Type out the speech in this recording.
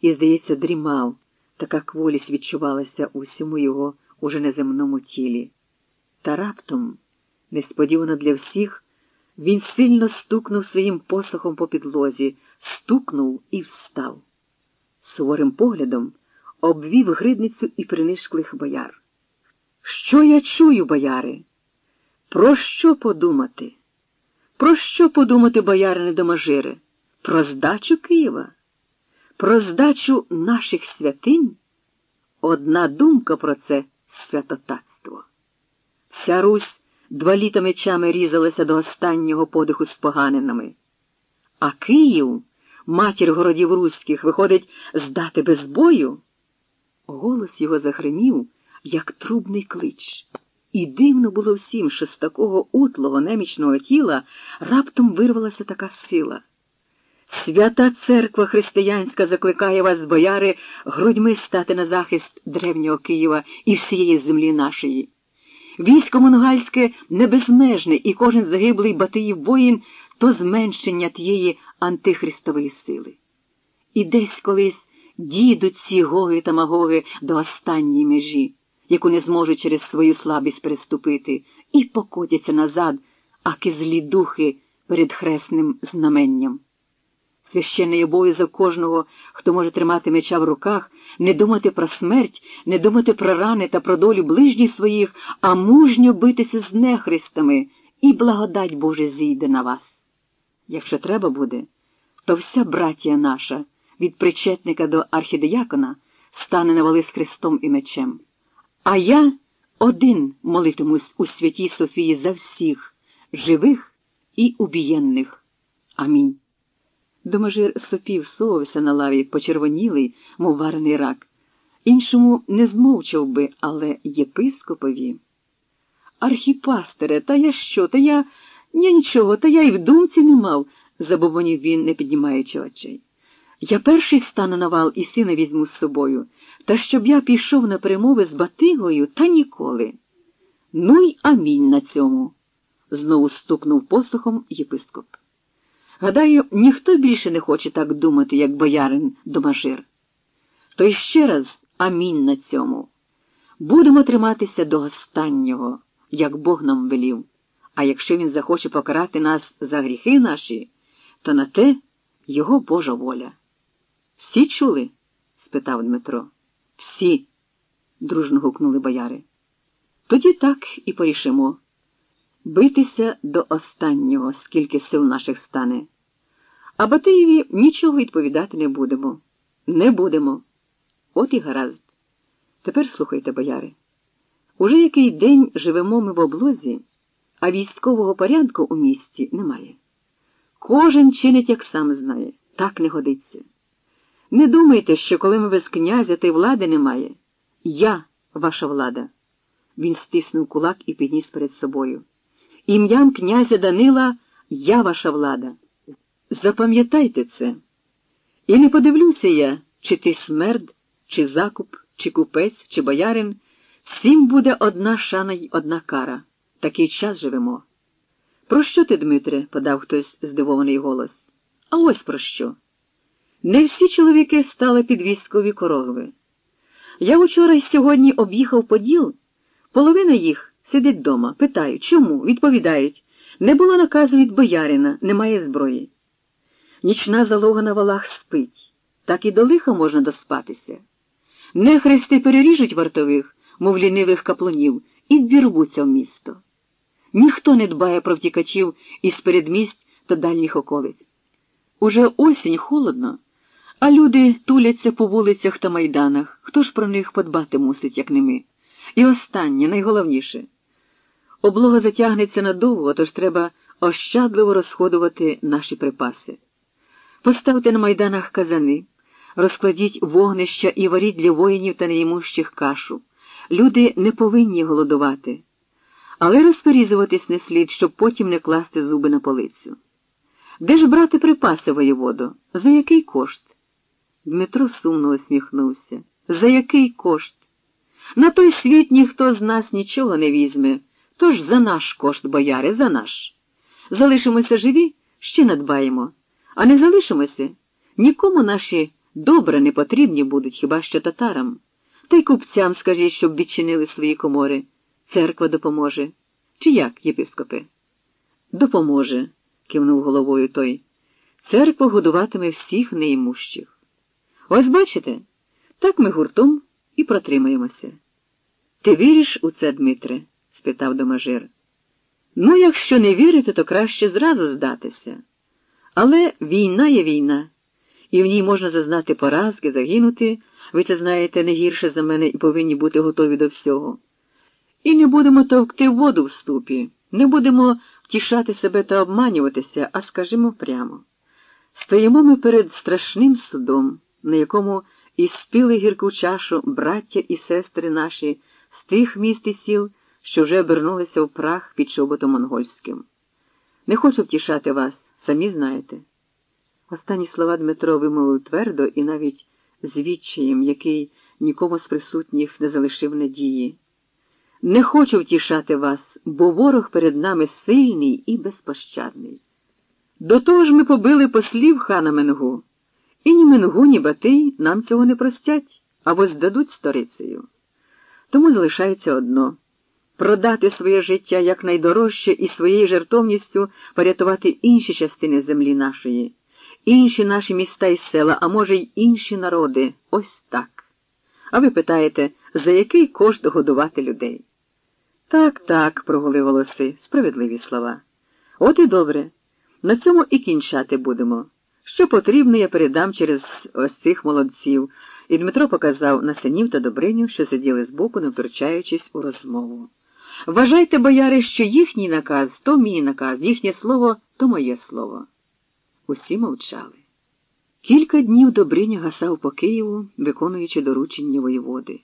і, здається, дрімав, така кволість відчувалася у всьому його уже неземному тілі. Та раптом, несподівано для всіх, він сильно стукнув своїм посохом по підлозі, стукнув і встав. Суворим поглядом обвів гридницю і принишклих бояр. Що я чую, бояри? Про що подумати? Про що подумати, боярине домажири? Про здачу Києва? Про здачу наших святинь? Одна думка про це святотатство. Вся Русь два літа мечами різалася до останнього подиху з поганинами. А Київ, матір городів руських, виходить, здати без бою. Голос його загримів, як трубний клич. І дивно було всім, що з такого утлого немічного тіла раптом вирвалася така сила. Свята церква християнська закликає вас, бояри, грудьми стати на захист древнього Києва і всієї землі нашої. Військо монгальське не безмежне, і кожен загиблий Батиїв воїн то зменшення тієї антихристової сили. І десь колись дійдуть ці гоги та магоги до останньої межі, яку не зможуть через свою слабість переступити, і покотяться назад, аки злі духи перед хресним знаменням. Священний обов'язок кожного, хто може тримати меча в руках, не думати про смерть, не думати про рани та про долю ближніх своїх, а мужньо битися з нехристами, і благодать Боже зійде на вас. Якщо треба буде, то вся братія наша, від причетника до архідеякона, стане на вали з хрестом і мечем. А я один молитимусь у святій Софії за всіх, живих і убієнних. Амінь. Домажир сопів совався на лаві, почервонілий, мов варений рак. Іншому не змовчав би, але єпископові. Архіпастере, та я що? Та я Ні, нічого, та я й в думці не мав, забобонів він, не піднімаючи очей. Я перший встану на вал і сина візьму з собою, та щоб я пішов на перемови з Батигою, та ніколи. Ну й амінь на цьому, знову стукнув посохом єпископ. Гадаю, ніхто більше не хоче так думати, як боярин Домажир. То й ще раз амінь на цьому. Будемо триматися до останнього, як Бог нам велів. А якщо він захоче покарати нас за гріхи наші, то на те його Божа воля. Всі чули? спитав Дмитро. Всі, дружно гукнули бояри. Тоді так і порішимо. Битися до останнього, скільки сил наших стане. А Батиєві нічого відповідати не будемо. Не будемо. От і гаразд. Тепер слухайте, бояри. Уже який день живемо ми в облозі, а військового порядку у місті немає. Кожен чинить, як сам знає, так не годиться. Не думайте, що коли ми без князя та й влади немає. Я ваша влада. Він стиснув кулак і підніс перед собою. Ім'ям князя Данила я ваша влада. Запам'ятайте це. І не подивлюся я, чи ти смерд, чи закуп, чи купець, чи боярин. Всім буде одна шана й одна кара. Такий час живемо. Про що ти, Дмитре? подав хтось здивований голос. А ось про що. Не всі чоловіки стали під корови. Я вчора й сьогодні об'їхав поділ, половина їх сидить дома, питаю, чому? Відповідають, не було наказу від боярина, немає зброї. Нічна залога на валах спить, так і до лиха можна доспатися. Нехрести переріжуть вартових, мов лінивих каплунів, і ввірвуться в місто. Ніхто не дбає про втікачів із передмість та дальніх околиць. Уже осінь холодно, а люди туляться по вулицях та майданах. Хто ж про них подбати мусить, як не ми? І останнє, найголовніше. Облога затягнеться надовго, тож треба ощадливо розходувати наші припаси. Поставте на майданах казани, розкладіть вогнища і варіть для воїнів та неімущих кашу. Люди не повинні голодувати, але розпорізуватись не слід, щоб потім не класти зуби на полицю. Де ж брати припаси воєводу? За який кошт? Дмитро сумно усміхнувся. За який кошт? На той світ ніхто з нас нічого не візьме, тож за наш кошт, бояри, за наш. Залишимося живі, ще надбаємо, а не залишимося, нікому наші Добре не потрібні будуть хіба що татарам. Та й купцям скажіть, щоб відчинили свої комори. Церква допоможе. Чи як, єпископе? Допоможе, кивнув головою той. Церква годуватиме всіх неімущих. Ось бачите, так ми гуртом і протримаємося. Ти віриш у це, Дмитре? Спитав домажир. Ну, якщо не вірите, то краще зразу здатися. Але війна є війна, і в ній можна зазнати поразки, загинути. Ви це знаєте не гірше за мене і повинні бути готові до всього. І не будемо товкти воду в ступі, не будемо втішати себе та обманюватися, а скажімо прямо. Стоїмо ми перед страшним судом, на якому і спіли гірку чашу браття і сестри наші з тих міст і сіл, що вже обернулися в прах під чоботом монгольським. Не хочу втішати вас, самі знаєте. Останні слова Дмитро вимовив твердо і навіть з відчаєм, який нікому з присутніх не залишив надії. Не хочу втішати вас, бо ворог перед нами сильний і безпощадний. До того ж ми побили послів хана Менгу, і ні Менгу, ні Батий нам цього не простять або здадуть сторицею. Тому залишається одно продати своє життя якнайдорожче і своєю жертовністю порятувати інші частини землі нашої, інші наші міста і села, а може й інші народи. Ось так. А ви питаєте, за який кошт годувати людей? Так, так, прогули голоси, справедливі слова. От і добре. На цьому і кінчати будемо. Що потрібно, я передам через ось цих молодців. І Дмитро показав на синів та Добриню, що сиділи збоку, не втручаючись у розмову. Вважайте, бояри, що їхній наказ то мій наказ, їхнє слово то моє слово. Усі мовчали. Кілька днів Добриня гасав по Києву, виконуючи доручення воєводи.